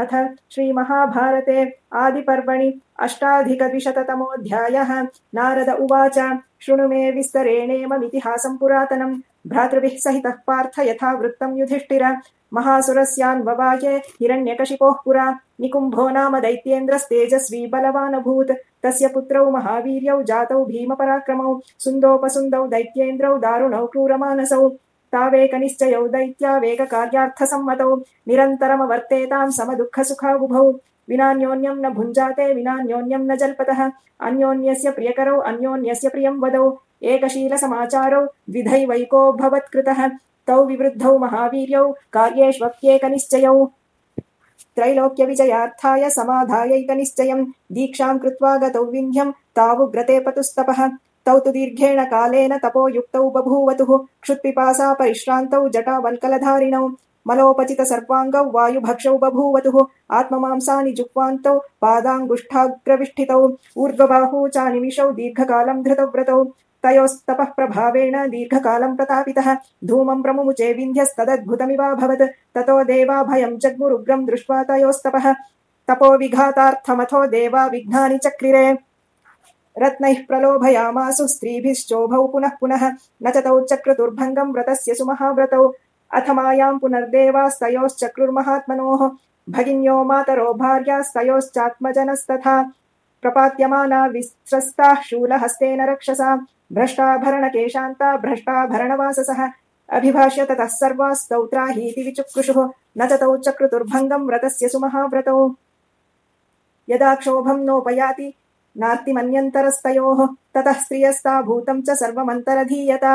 अथ श्रीमहाभारते आदिपर्वणि अष्टाधिकद्विशततमोऽध्यायः। नारद उवाच शृणु मे विस्तरेणेममितिहासम् पुरातनम् भ्रातृभिः सहितः पार्थ यथा वृत्तम् युधिष्ठिर महासुरस्यान्ववाये हिरण्यकशिपोः पुरा। निकुम्भो नाम दैत्येन्द्रस्तेजस्वी बलवानभूत्। तस्य पुत्रौ महावीर्यौ जातौ भीमपराक्रमौ। सुन्दोपसुन्दौ दैत्येन्द्रौ दारुणौ क्रूरमानसौ तावेकनिश्चयौ दैत्यावेककार्यार्थसम्मतौ निरन्तरमवर्तेताम् समदुःखसुखाबुभौ विनान्योन्यम् न भुञ्जाते विनान्योन्यम् न जल्पतः। अन्योन्यस्य प्रियकरौ अन्योन्यस्य प्रियम् वदौ। एकशीलसमाचारौ द्विधैवैको भवत्कृतः। तौ विवृद्धौ महावीर्यौ कार्येष्वप्येकनिश्चयौ त्रैलोक्यविजयार्थाय समाधायैकनिश्चयम् दीक्षाम् कृत्वा गतौ विन्ध्यम् तावुग्रते पतुस्तपः तौ तु दीर्घेण कालेन तपोयुक्तौ बभूवतुः, क्षुत्पिपासा परिश्रान्तौ जटावल्कलधारिणौ मलोपचितसर्वाङ्गौ वायुभक्षौ बभूवतुः, आत्ममांसानि जुह्वान्तौ, पादाङ्गुष्ठाग्रविष्ठितौ ऊर्ध्वबाहू चानिमिषौ दीर्घकालम् धृतव्रतौ, तयोस्तपः प्रभावेण दीर्घकालम् प्रतापितः धूमम् प्रमुमुचे विन्ध्यस्तदद्भुतमिवाभवत् ततो देवाभयम् जग्मुरुग्रम् दृष्ट्वा तयोस्तपः, तपो विघातार्थमथो देवा विघ्नानि चक्रिरे। रत्नैः प्रलोभयामासु स्त्रीभिश्चोभौ पुनः पुनः न च तौ चक्रतुर्भङ्गम् व्रतस्य सुमहाव्रतौ। अथ मायाम् पुनर्देवास्तयोश्चक्रुर्महात्मनोः भगिन्यो मातरो भार्यास्तयोश्चात्मजनस्तथा प्रपात्यमाना विस्रस्ताः शूलहस्तेन रक्षसा भ्रष्टाभरणकेशान्ता भ्रष्टाभरणवाससः। अभिभाष्य ततः सर्वास्तौत्राहीति विचुक्रुषुः न च तौ चक्रतुर्भङ्गम् व्रतस्य सुमहाव्रतौ। यदा क्षोभम् नोपयाति नार्तिमन्यन्तरस्तयोः ततः स्त्रियस्ता भूतम् च सर्वमन्तरधीयता